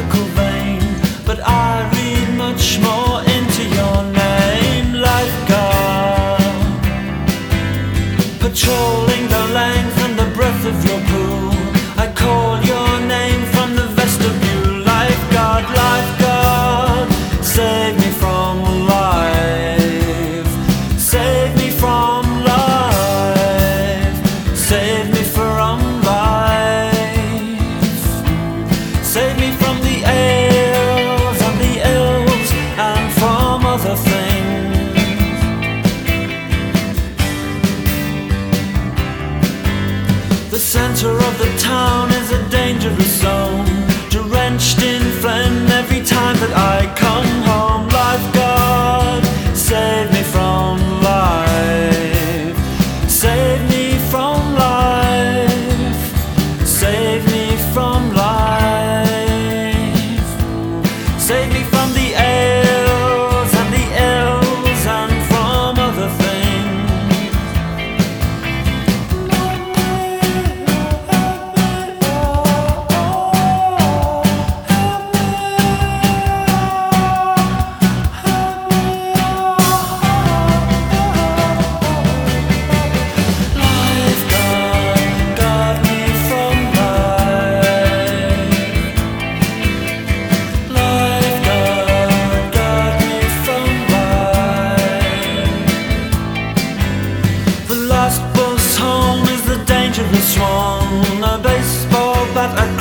political vein, but I read much more into your name, lifeguard. Patrolling the length and the breadth of your pool, I call your center of the town is a dangerous zone, drenched in phlegm every time that I come home. Lifeguard, save me from life, save me from life, save me from life, save me from the children swung a baseball bat